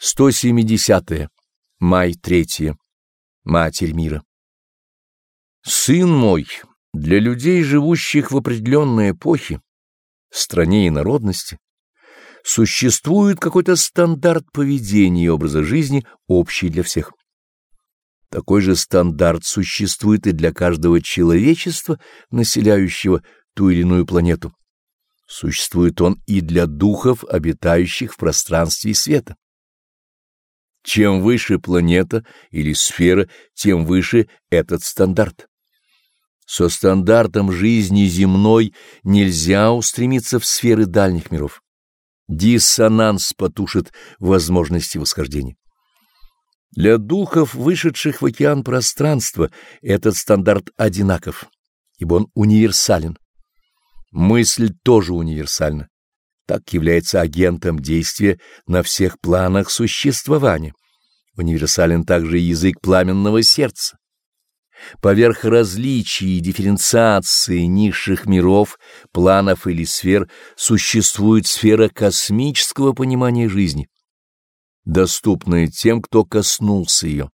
170. -е. Май 3. Матерь мира. Сын мой, для людей, живущих в определенной эпохе, стране и народности, существует какой-то стандарт поведения и образа жизни, общий для всех. Такой же стандарт существует и для каждого человечества, населяющего ту или иную планету. Существует он и для духов, обитающих в пространстве света. Чем выше планета или сфера, тем выше этот стандарт. Со стандартом жизни земной нельзя устремиться в сферы дальних миров. Диссонанс потушит возможности восхождения. Для духов, вышедших в океан пространства, этот стандарт одинаков, ибо он универсален. Мысль тоже универсальна так является агентом действия на всех планах существования. Универсален также язык пламенного сердца. Поверх различий и дифференциации низших миров, планов или сфер существует сфера космического понимания жизни, доступная тем, кто коснулся ее,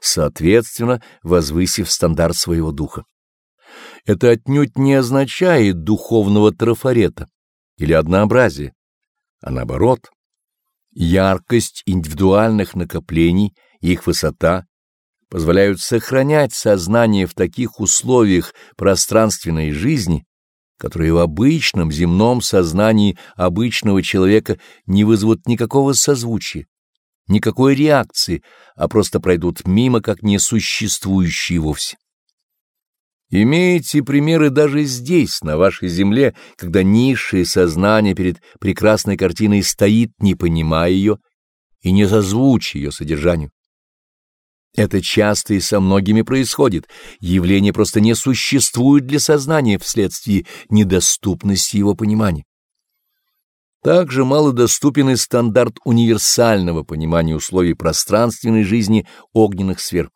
соответственно, возвысив стандарт своего духа. Это отнюдь не означает духовного трафарета или однообразие, а наоборот, яркость индивидуальных накоплений и их высота позволяют сохранять сознание в таких условиях пространственной жизни, которые в обычном земном сознании обычного человека не вызовут никакого созвучия, никакой реакции, а просто пройдут мимо как несуществующие вовсе. Имеете примеры даже здесь, на вашей земле, когда низшее сознание перед прекрасной картиной стоит, не понимая ее и не созвучия ее содержанию. Это часто и со многими происходит. Явление просто не существует для сознания вследствие недоступности его понимания. Также малодоступен и стандарт универсального понимания условий пространственной жизни огненных сфер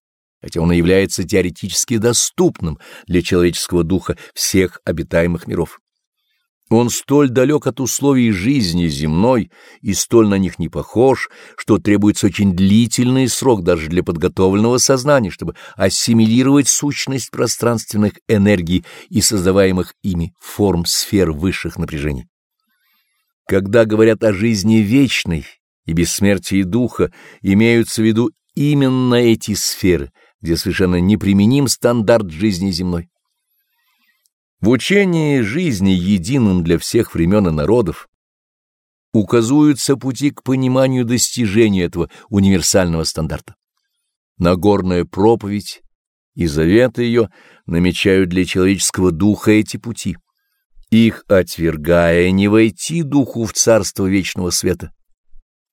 хотя он и является теоретически доступным для человеческого духа всех обитаемых миров. Он столь далек от условий жизни земной и столь на них не похож, что требуется очень длительный срок даже для подготовленного сознания, чтобы ассимилировать сущность пространственных энергий и создаваемых ими форм сфер высших напряжений. Когда говорят о жизни вечной и бессмертии духа, имеются в виду именно эти сферы — где совершенно неприменим стандарт жизни земной. В учении жизни, единым для всех времен и народов, указываются пути к пониманию достижения этого универсального стандарта. Нагорная проповедь и заветы ее намечают для человеческого духа эти пути. Их отвергая, не войти духу в царство вечного света,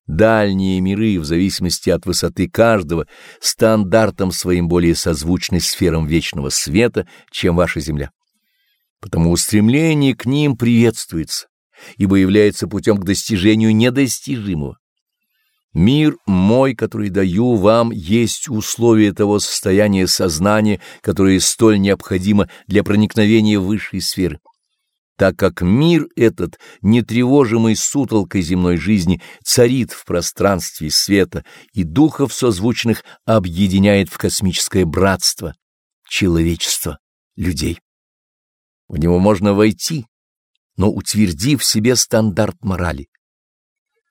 Дальние миры, в зависимости от высоты каждого, стандартом своим более созвучны сферам вечного света, чем ваша Земля. Потому устремление к ним приветствуется, ибо является путем к достижению недостижимого. Мир мой, который даю вам, есть условие того состояния сознания, которое столь необходимо для проникновения в высшие сферы так как мир этот, нетревожимый сутолкой земной жизни, царит в пространстве света и духов созвучных объединяет в космическое братство, человечество, людей. В него можно войти, но утвердив в себе стандарт морали.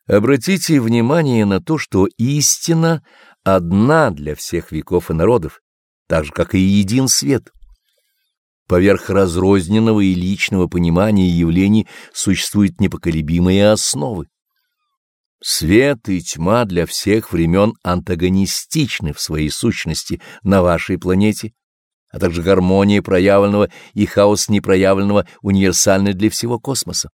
Обратите внимание на то, что истина одна для всех веков и народов, так же, как и един свет — Поверх разрозненного и личного понимания явлений существуют непоколебимые основы. Свет и тьма для всех времен антагонистичны в своей сущности на вашей планете, а также гармония проявленного и хаос непроявленного универсальны для всего космоса.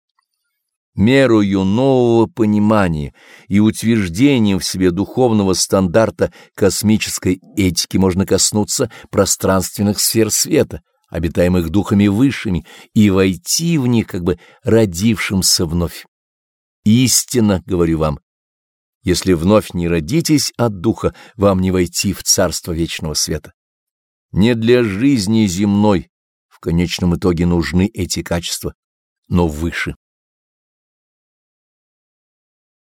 Мерою нового понимания и утверждением в себе духовного стандарта космической этики можно коснуться пространственных сфер света — обитаемых духами высшими, и войти в них, как бы родившимся вновь. Истинно, говорю вам, если вновь не родитесь от духа, вам не войти в царство вечного света. Не для жизни земной в конечном итоге нужны эти качества, но выше.